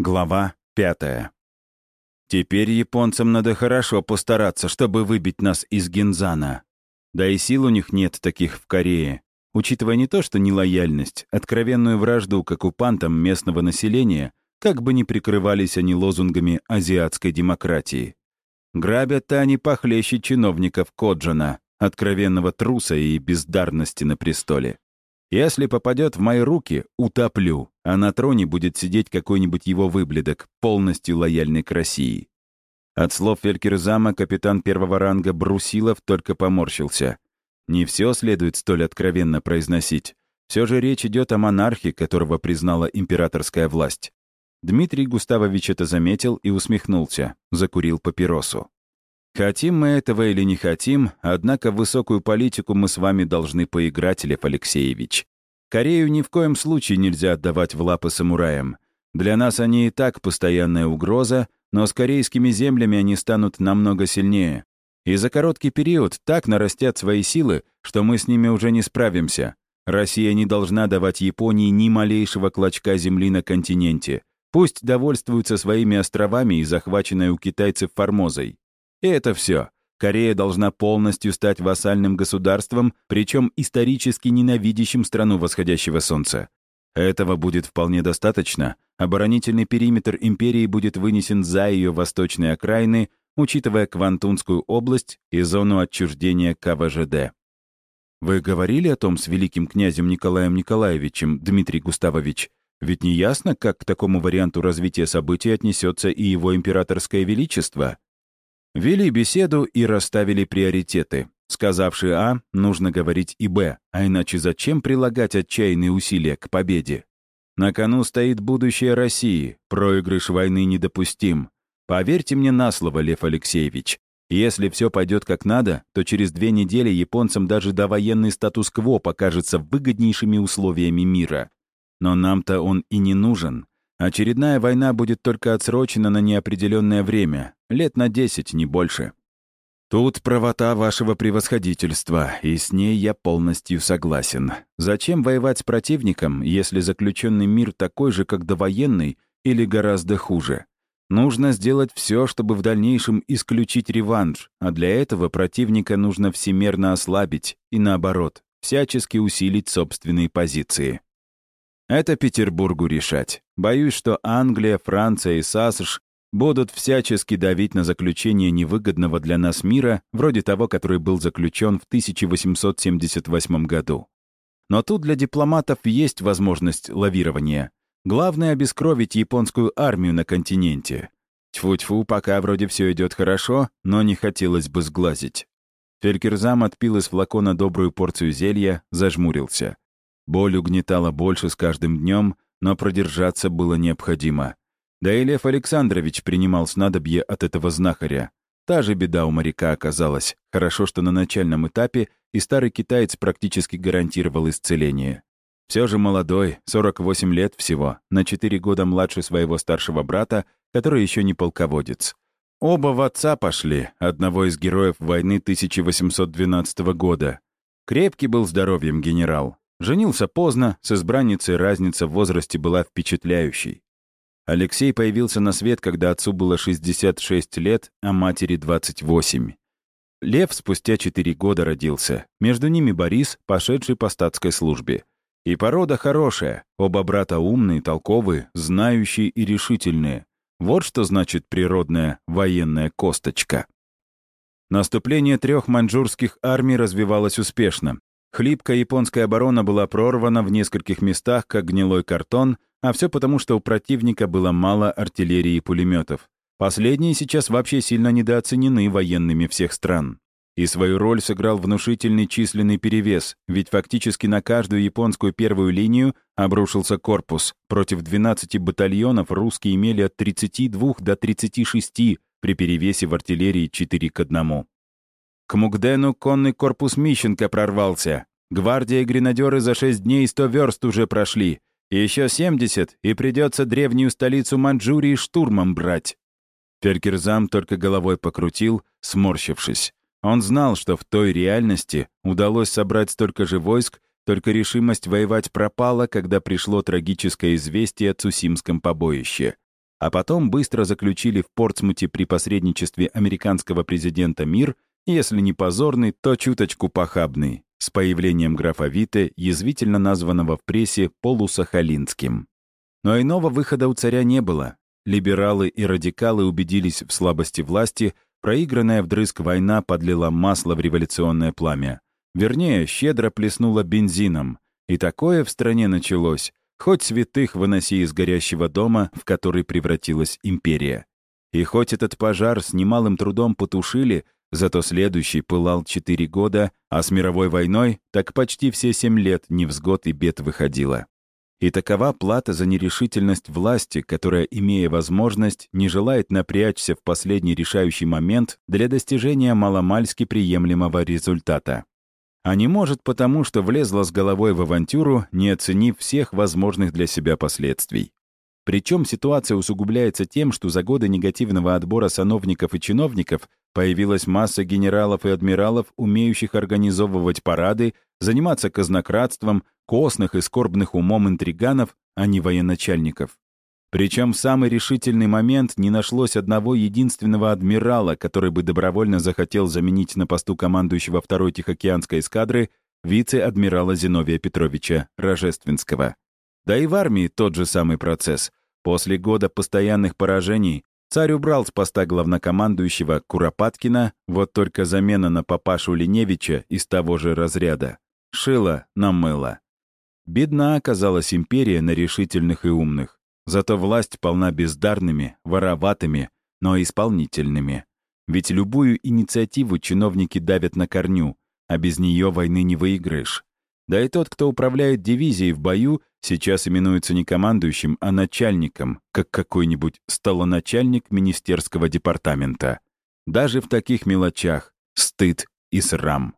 Глава пятая. Теперь японцам надо хорошо постараться, чтобы выбить нас из Гинзана. Да и сил у них нет таких в Корее. Учитывая не то, что нелояльность, откровенную вражду к оккупантам местного населения, как бы ни прикрывались они лозунгами азиатской демократии. Грабят-то они похлеще чиновников Коджана, откровенного труса и бездарности на престоле. Если попадет в мои руки, утоплю, а на троне будет сидеть какой-нибудь его выбледок, полностью лояльный к России. От слов Фелькерзама капитан первого ранга Брусилов только поморщился. Не все следует столь откровенно произносить. Все же речь идет о монархе, которого признала императорская власть. Дмитрий Густавович это заметил и усмехнулся, закурил папиросу. Хотим мы этого или не хотим, однако в высокую политику мы с вами должны поиграть, Лев Алексеевич. Корею ни в коем случае нельзя отдавать в лапы самураям. Для нас они и так постоянная угроза, но с корейскими землями они станут намного сильнее. И за короткий период так нарастят свои силы, что мы с ними уже не справимся. Россия не должна давать Японии ни малейшего клочка земли на континенте. Пусть довольствуются своими островами и захваченной у китайцев Формозой. И это все. Корея должна полностью стать вассальным государством, причем исторически ненавидящим страну восходящего солнца. Этого будет вполне достаточно. Оборонительный периметр империи будет вынесен за ее восточные окраины, учитывая Квантунскую область и зону отчуждения КВЖД. Вы говорили о том с великим князем Николаем Николаевичем, Дмитрий Густавович? Ведь не ясно, как к такому варианту развития событий отнесется и его императорское величество. Вели беседу и расставили приоритеты. Сказавши А, нужно говорить и Б, а иначе зачем прилагать отчаянные усилия к победе? На кону стоит будущее России, проигрыш войны недопустим. Поверьте мне на слово, Лев Алексеевич. Если все пойдет как надо, то через две недели японцам даже довоенный статус-кво покажется выгоднейшими условиями мира. Но нам-то он и не нужен. Очередная война будет только отсрочена на неопределенное время, лет на десять, не больше. Тут правота вашего превосходительства, и с ней я полностью согласен. Зачем воевать с противником, если заключенный мир такой же, как довоенный, или гораздо хуже? Нужно сделать все, чтобы в дальнейшем исключить реванш, а для этого противника нужно всемерно ослабить и, наоборот, всячески усилить собственные позиции. Это Петербургу решать. Боюсь, что Англия, Франция и САСШ будут всячески давить на заключение невыгодного для нас мира, вроде того, который был заключен в 1878 году. Но тут для дипломатов есть возможность лавирования. Главное — обескровить японскую армию на континенте. Тьфу-тьфу, пока вроде все идет хорошо, но не хотелось бы сглазить. Фелькерзам отпил из флакона добрую порцию зелья, зажмурился. Боль угнетала больше с каждым днем, но продержаться было необходимо. Да и Лев Александрович принимал снадобье от этого знахаря. Та же беда у моряка оказалась. Хорошо, что на начальном этапе и старый китаец практически гарантировал исцеление. Все же молодой, 48 лет всего, на 4 года младше своего старшего брата, который еще не полководец. Оба в отца пошли, одного из героев войны 1812 года. Крепкий был здоровьем генерал, Женился поздно, с избранницей разница в возрасте была впечатляющей. Алексей появился на свет, когда отцу было 66 лет, а матери 28. Лев спустя 4 года родился. Между ними Борис, пошедший по статской службе. И порода хорошая, оба брата умные, толковые, знающие и решительные. Вот что значит природная военная косточка. Наступление трех маньчжурских армий развивалось успешно. Хлипкая японская оборона была прорвана в нескольких местах, как гнилой картон, а все потому, что у противника было мало артиллерии и пулеметов. Последние сейчас вообще сильно недооценены военными всех стран. И свою роль сыграл внушительный численный перевес, ведь фактически на каждую японскую первую линию обрушился корпус. Против 12 батальонов русские имели от 32 до 36 при перевесе в артиллерии 4 к 1. К Мугдену конный корпус Мищенко прорвался. Гвардия и гренадеры за шесть дней сто верст уже прошли. Еще семьдесят, и придется древнюю столицу Манчжурии штурмом брать. Феркерзам только головой покрутил, сморщившись. Он знал, что в той реальности удалось собрать столько же войск, только решимость воевать пропала, когда пришло трагическое известие о Цусимском побоище. а потом быстро заключили в Портсмуте при посредничестве американского президента мир, если не позорный, то чуточку похабный, с появлением графа Вите, язвительно названного в прессе полусахалинским. Но иного выхода у царя не было. Либералы и радикалы убедились в слабости власти, проигранная вдрызг война подлила масло в революционное пламя. Вернее, щедро плеснула бензином. И такое в стране началось, хоть святых выноси из горящего дома, в который превратилась империя. И хоть этот пожар с немалым трудом потушили, зато следующий пылал четыре года, а с мировой войной так почти все семь лет невзгод и бед выходило. И такова плата за нерешительность власти, которая, имея возможность, не желает напрячься в последний решающий момент для достижения маломальски приемлемого результата. А не может потому, что влезла с головой в авантюру, не оценив всех возможных для себя последствий. Причем ситуация усугубляется тем, что за годы негативного отбора сановников и чиновников появилась масса генералов и адмиралов, умеющих организовывать парады, заниматься казнократством, костных и скорбных умом интриганов, а не военачальников. Причем в самый решительный момент не нашлось одного единственного адмирала, который бы добровольно захотел заменить на посту командующего второй Тихоокеанской эскадры вице-адмирала Зиновия Петровича Рожественского. Да и в армии тот же самый процесс. После года постоянных поражений царь убрал с поста главнокомандующего Куропаткина, вот только замена на папашу Леневича из того же разряда. Шила на мыло. Бедна оказалась империя на решительных и умных. Зато власть полна бездарными, вороватыми, но исполнительными. Ведь любую инициативу чиновники давят на корню, а без нее войны не выиграешь. Да и тот, кто управляет дивизией в бою, сейчас именуется не командующим, а начальником, как какой-нибудь столоначальник министерского департамента. Даже в таких мелочах стыд и срам.